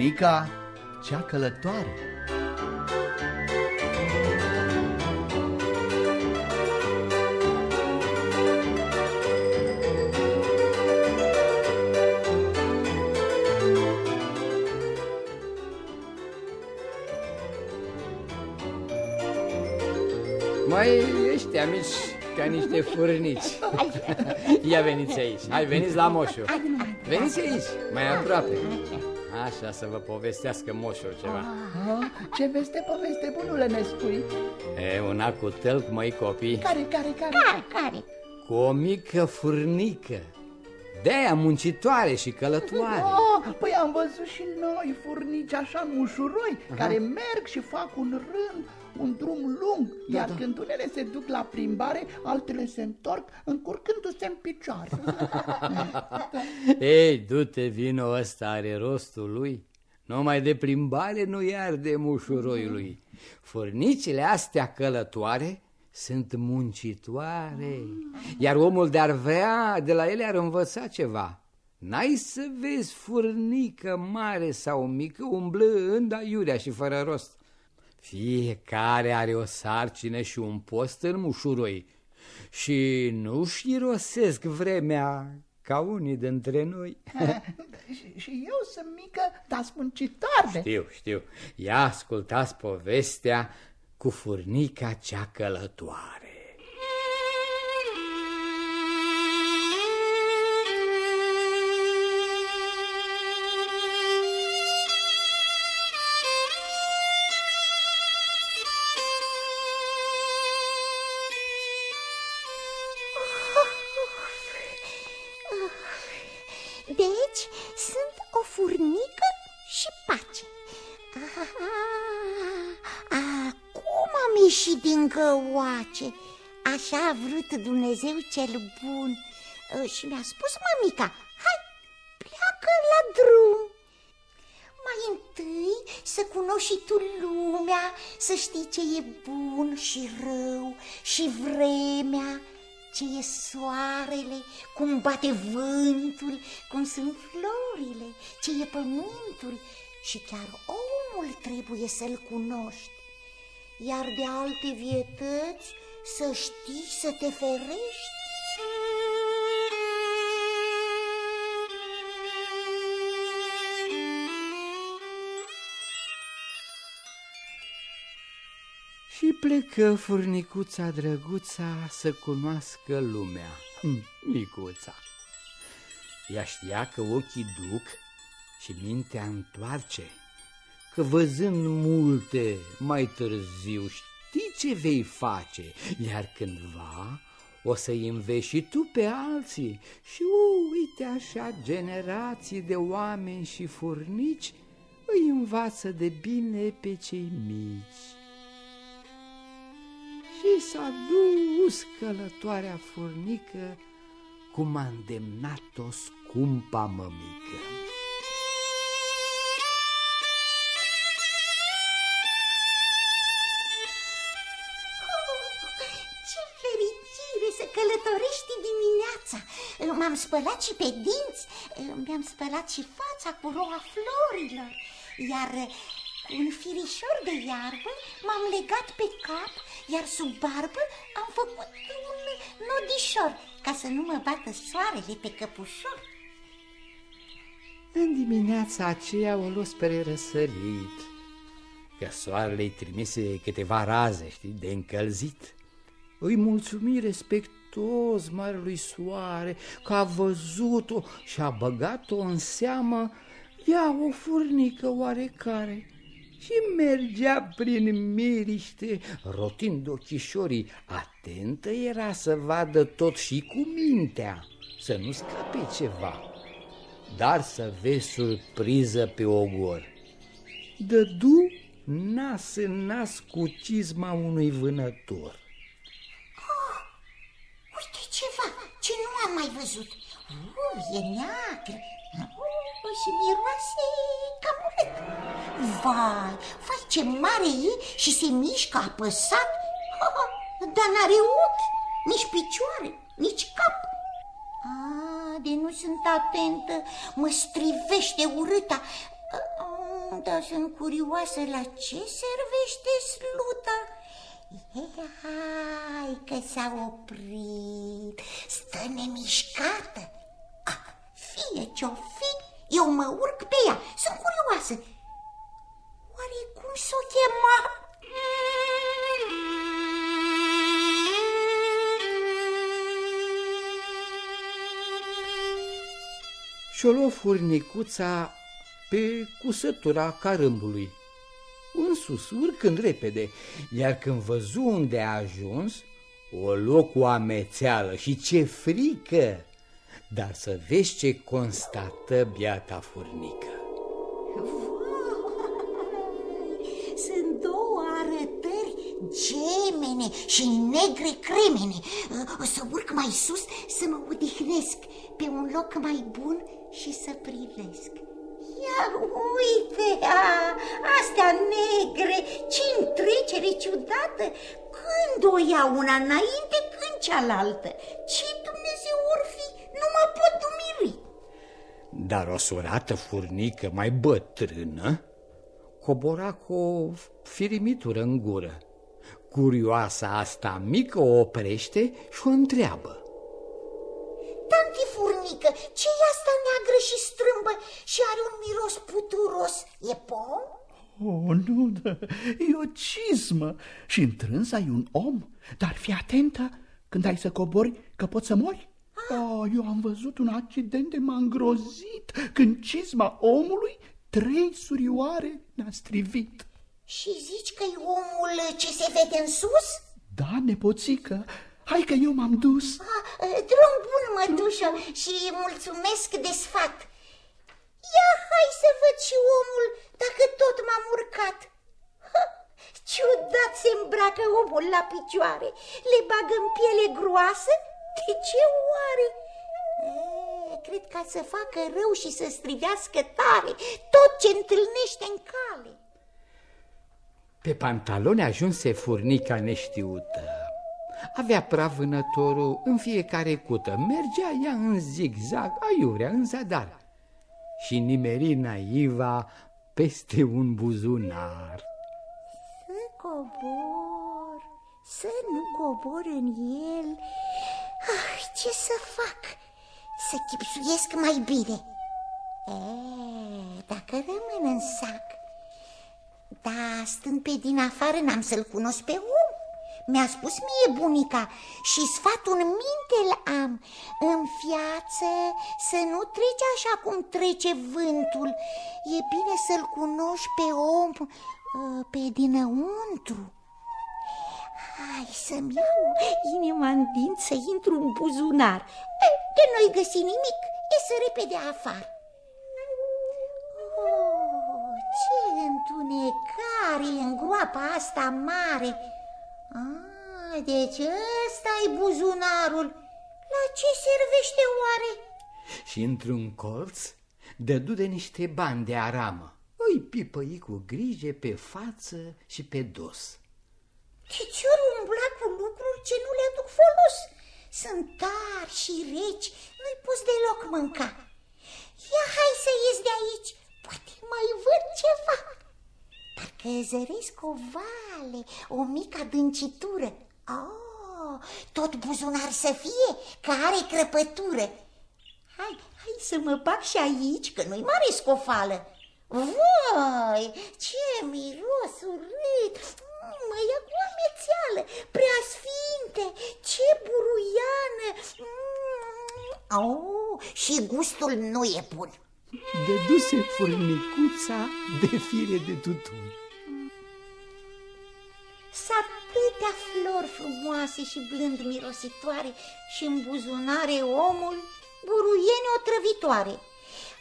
Furnica cea călătoare. Mai ăștia mici ca niște furnici. Ia veniți aici, hai veniți la moșu. Veniți aici, mai aproape Așa să vă povestească moșul ceva Aha, Ce veste poveste bunule ne spui? E una cu tălc, măi copii Care, care, care? Care, care? Cu o mică furnică De-aia muncitoare și călătoare Oh, păi am văzut și noi furnici așa mușuroi Care merg și fac un rând, un drum lung Iar da. când unele se duc la plimbare, altele se întorc încurcându-se în picioare. Ei, du-te, vino ăsta are rostul lui. Numai de plimbare nu iar de mușuroiului Furnicile astea călătoare sunt muncitoare. Iar omul de-ar vrea, de la ele ar învăța ceva. N-ai să vezi furnică mare sau mică umblând aiurea și fără rost Fiecare are o sarcină și un post în mușuroi. Și nu-și șirosesc vremea ca unii dintre noi. Și, și eu sunt mică, dar muncitoare Știu, știu, ia ascultați povestea cu furnica cea călătoare ieșit din căuace Așa a vrut Dumnezeu cel bun. Uh, Și mi-a spus mămica Hai, pleacă la drum. Mai întâi să cunoști și tu lumea Să știi ce e bun și rău Și vremea ce e soarele, cum bate vântul, cum sunt florile, ce e pământul și chiar omul trebuie să-l cunoști. Iar de alte vietăți să știi să te ferești. Și plecă furnicuța drăguța să cunoască lumea Hm, Micuța Ea știa că ochii duc și mintea întoarce Că văzând multe mai târziu știi ce vei face? Iar cândva o să-i înveți și tu pe alții. Și uite așa generații de oameni și furnici Îi învață de bine pe cei mici. Și s-a dus călătoarea furnică cum a îndemnat-o scumpa mămică. Spălat și pe dinți, mi-am spălat și fața cu roa florilor, iar cu un firișor de iarbă m-am legat pe cap, iar sub barbă am făcut un nodișor ca să nu mă bată soarele pe căpușor. În dimineața aceea o luă spre răsărit, că soarele îi trimise câteva raze, știi, de încălzit. Îi mulțumi respectuos marelui soare că a văzut-o și a băgat-o în seamă ea o furnică oarecare și mergea prin miriște, rotind ochișorii, atentă era să vadă tot și cu mintea, să nu scape ceva dar să vezi surpriză pe ogor. Dădu nas în nas cu cizma unui vânător. Uite ceva ce nu am mai văzut. Uh, e neagră. Uh, și miroase ca mulet. Vai, vai ce mare e și se mișcă apăsat. Ha, ha, dar n-are ochi, nici picioare, nici cap. A, de nu sunt atentă, mă strivește urâta. Da, sunt curioasă la ce servește sluta. E, hai că s-a oprit, stă nemișcată. Ah, fie ce-o fi, eu mă urc pe ea, sunt curioasă. Oare cum s-o chema? Și-o luă furnicuța pe cusătura carâmbului. În sus, urcând repede, iar când văzu unde a ajuns, o luă cu amețeală și ce frică! Dar să vezi ce constată biata furnică. Sunt două arătări gemene și negre cremene. O să urc mai sus să mă odihnesc pe un loc mai bun și să privesc. Ia uite, a, astea negre, ce întrecere ciudată, când o ia una înainte, când cealaltă. Ce Dumnezeu or fi, nu mă pot dumiri. Dar o surată furnică mai bătrână cobora cu o firimitură în gură. Curioasa asta mică o oprește și o întreabă. Tanti furnică, ce e asta neagră și strâmbă și are un miros puturos? E pom? Oh, nu, da, e o cizmă și întrânsa e un om, dar fii atentă când ai să cobori că poți să mori. Oh, eu am văzut un accident de m-a îngrozit când cizma omului trei surioare ne-a strivit. Și zici că e omul ce se vede în sus? Da, nepoțică, hai că eu m-am dus. Ah, drum bun, mătușă, și mulțumesc de sfat. Ia hai să văd și omul, dacă tot m-am urcat. Ha, ciudat se îmbracă omul la picioare, le bagă în piele groasă? De ce oare? E, cred ca să facă rău și să strivească tare tot ce întâlnește în cale. Pe pantaloni ajunse furnica neștiută. Avea praf vânătorul în fiecare cută, mergea ea în zigzag, aiurea, în zadar și nimeri naiva peste un buzunar. Să cobor, să nu cobor în el. Ah, ce să fac? Să chipsuiesc mai bine. E, dacă rămân în sac, da, stând pe din afară, n-am să-l cunosc pe om. Mi-a spus mie bunica și sfatul în minte am. În viață să nu treci așa cum trece vântul. E bine să-l cunoști pe om ă, pe dinăuntru. Hai să-mi iau inima în dinți să intru în buzunar. De nu-i găsi nimic, iese repede afară. Oh, ce întunecare în groapa asta mare! Ah, deci ăsta e buzunarul. La ce servește oare? Și într-un colț dădu de niște bani de aramă. Îi pipăi cu grijă pe față și pe dos. De ce ori umbla cu lucruri ce nu le aduc folos? Sunt tari și reci, nu-i poți deloc mânca. Ia hai să ies de aici, poate mai văd ceva. Parcă zăresc o vale, o mică adâncitură. Oh, tot buzunar să fie, că are crăpătură. Hai, hai să mă bag și aici, că nu-i mare scofală. Vai, ce miros urât! Mă ia cu amețeală, prea sfinte, ce buruiană! Mm. Oh, și gustul nu e bun. Dăduse furnicuța de fire de tutun. Atâtea flori frumoase și blând mirositoare și în buzunare omul buruiene otrăvitoare.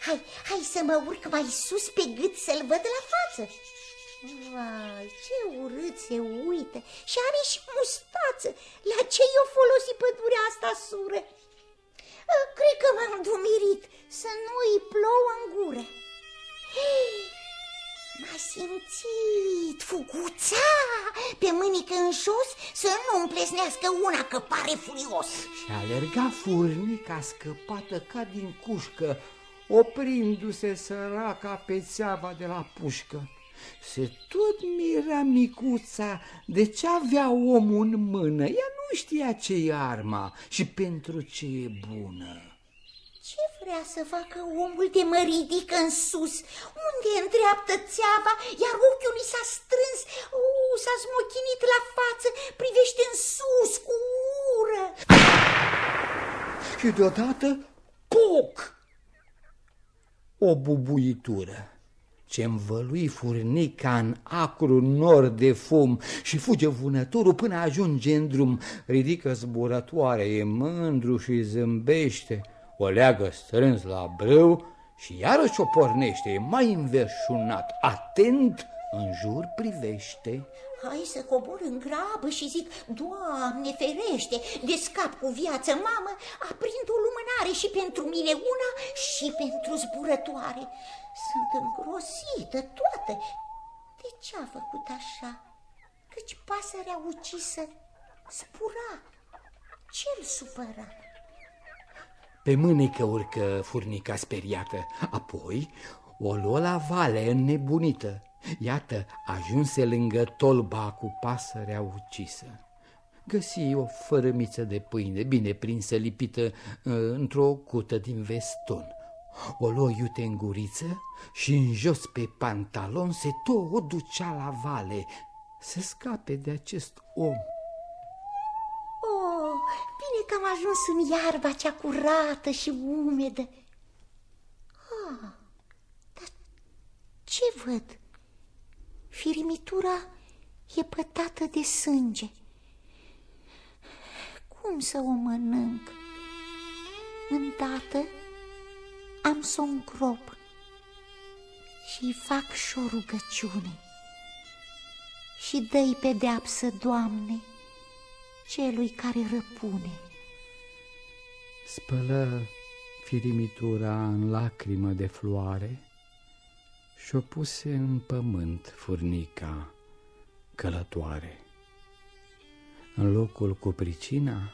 Hai, hai să mă urc mai sus pe gât să-l văd la față. Vai, ce urât se uită și are și mustață. La ce i-o folosi pădurea asta sură? Cred că m-am dumirit să nu-i plouă în gură. M-a simțit fuguța pe mânică în jos să nu împlesnească una că pare furios. Și alerga furnica scăpată ca din cușcă, oprindu-se săraca pe țeava de la pușcă. Se tot mira micuța de ce avea omul în mână. Ea nu știa ce e arma și pentru ce e bună. Ce vrea să facă omul de mă ridic în sus? Unde îndreaptă țeava, iar ochiul i s-a strâns? Uh, s-a smochinit la față, privește în sus cu ură. Și deodată, poc! O bubuitură ce învălui furnica în acru nor de fum și fuge vânătorul până ajunge în drum. Ridică zburătoare, e mândru și zâmbește o leagă strâns la brâu și iarăși o pornește, e mai înverșunat, atent, în jur privește. Hai să cobor în grabă și zic, Doamne ferește, de scap cu viață, mamă, aprind o lumânare și pentru mine una și pentru zburătoare. Sunt îngrosită toată. De ce a făcut așa? Căci pasărea ucisă spura. Ce-l supăra? Pe mânecă urcă furnica speriată, apoi o luă la vale înnebunită. Iată, ajunse lângă tolba cu pasărea ucisă. Găsi o fărămiță de pâine, bine prinsă, lipită uh, într-o cută din veston. O luă iute în guriță și în jos pe pantalon se tot ducea la vale să scape de acest om ajuns în iarba cea curată și umedă. Ah, dar ce văd? Firimitura e pătată de sânge. Cum să o mănânc? Îndată am să o îngrop și fac și o rugăciune. Și dă-i pedeapsă, Doamne, celui care răpune. Spălă firimitura în lacrimă de floare și-o puse în pământ furnica călătoare. În locul cu pricina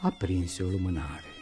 a prins o lumânare.